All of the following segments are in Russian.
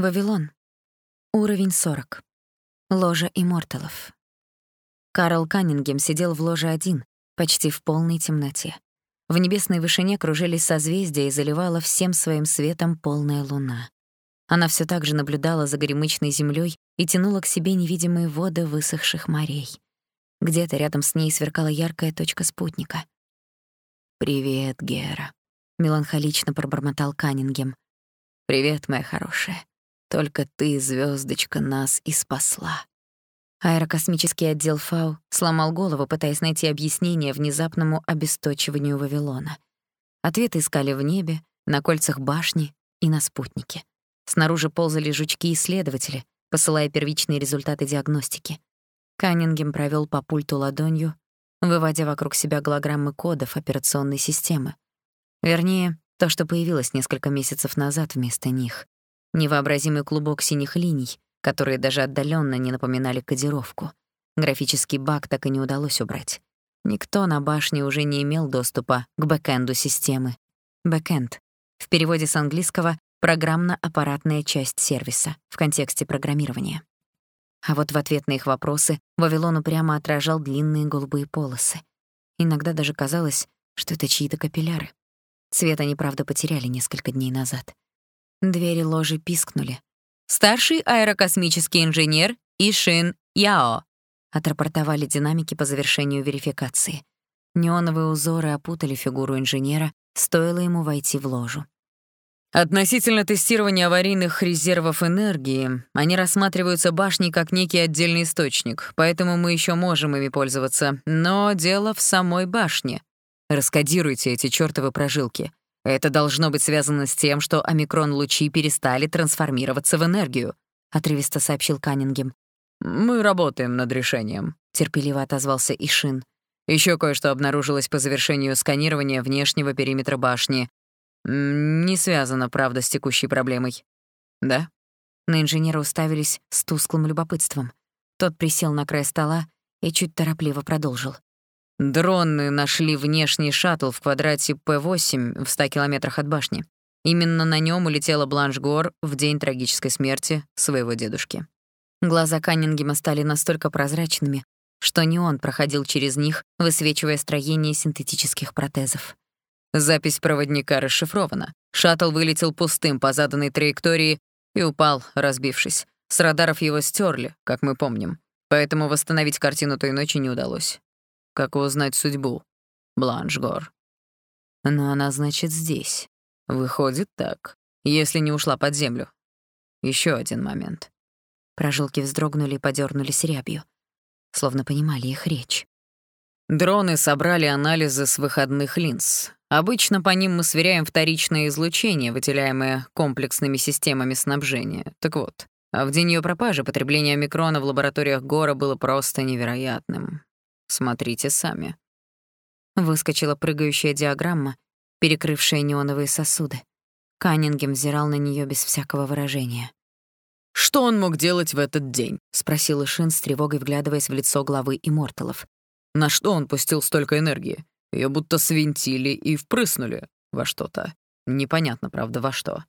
Вавилон. Уровень 40. Ложа имморталов. Карл Каннингем сидел в ложе один, почти в полной темноте. В небесной вышине кружились созвездия и заливала всем своим светом полная луна. Она все так же наблюдала за горемычной землей и тянула к себе невидимые воды высохших морей. Где-то рядом с ней сверкала яркая точка спутника. «Привет, Гера», — меланхолично пробормотал Каннингем. «Привет, моя хорошая. Только ты, звездочка, нас и спасла». Аэрокосмический отдел ФАУ сломал голову, пытаясь найти объяснение внезапному обесточиванию Вавилона. Ответы искали в небе, на кольцах башни и на спутнике. Снаружи ползали жучки-исследователи, посылая первичные результаты диагностики. Каннингем провел по пульту ладонью, выводя вокруг себя голограммы кодов операционной системы. Вернее, то, что появилось несколько месяцев назад вместо них. Невообразимый клубок синих линий, которые даже отдаленно не напоминали кодировку. Графический баг так и не удалось убрать. Никто на башне уже не имел доступа к бэкэнду системы. Бэкэнд — в переводе с английского «программно-аппаратная часть сервиса» в контексте программирования. А вот в ответ на их вопросы Вавилон упрямо отражал длинные голубые полосы. Иногда даже казалось, что это чьи-то капилляры. Цвет они, правда, потеряли несколько дней назад. Двери ложи пискнули, Старший аэрокосмический инженер Ишин Яо, отрапортовали динамики по завершению верификации. Неоновые узоры опутали фигуру инженера, стоило ему войти в ложу. Относительно тестирования аварийных резервов энергии, они рассматриваются башней как некий отдельный источник, поэтому мы еще можем ими пользоваться. Но дело в самой башне. Раскодируйте эти чёртовы прожилки. Это должно быть связано с тем, что омикрон-лучи перестали трансформироваться в энергию, отрывисто сообщил Каннингем. Мы работаем над решением, терпеливо отозвался Ишин. Еще кое-что обнаружилось по завершению сканирования внешнего периметра башни. Не связано, правда, с текущей проблемой. Да? На инженера уставились с тусклым любопытством. Тот присел на край стола и чуть торопливо продолжил. Дроны нашли внешний шаттл в квадрате П-8 в 100 километрах от башни. Именно на нем улетела Бланш Гор в день трагической смерти своего дедушки. Глаза Каннингема стали настолько прозрачными, что не он проходил через них, высвечивая строение синтетических протезов. Запись проводника расшифрована. Шаттл вылетел пустым по заданной траектории и упал, разбившись. С радаров его стерли, как мы помним. Поэтому восстановить картину той ночи не удалось. Как узнать судьбу? Бланшгор. Но она, значит, здесь. Выходит так, если не ушла под землю. Еще один момент. Прожилки вздрогнули и подернулись рябью, словно понимали их речь. Дроны собрали анализы с выходных линз. Обычно по ним мы сверяем вторичное излучение, выделяемое комплексными системами снабжения. Так вот, а в день ее пропажи потребление микрона в лабораториях Гора было просто невероятным. Смотрите сами. Выскочила прыгающая диаграмма, перекрывшая неоновые сосуды. Каннингем взирал на нее без всякого выражения. «Что он мог делать в этот день?» — спросил Ишин с тревогой, вглядываясь в лицо главы имморталов. «На что он пустил столько энергии? Ее будто свинтили и впрыснули во что-то. Непонятно, правда, во что.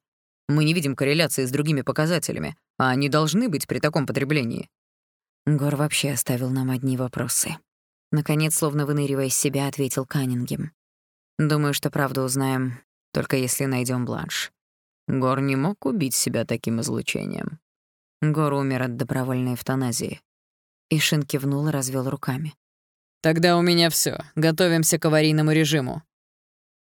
Мы не видим корреляции с другими показателями, а они должны быть при таком потреблении». Гор вообще оставил нам одни вопросы. Наконец, словно выныривая из себя, ответил Каннингем. «Думаю, что правду узнаем, только если найдем Бланш. Гор не мог убить себя таким излучением. Гор умер от добровольной эвтаназии». Ишин кивнул и развел руками. «Тогда у меня все. Готовимся к аварийному режиму.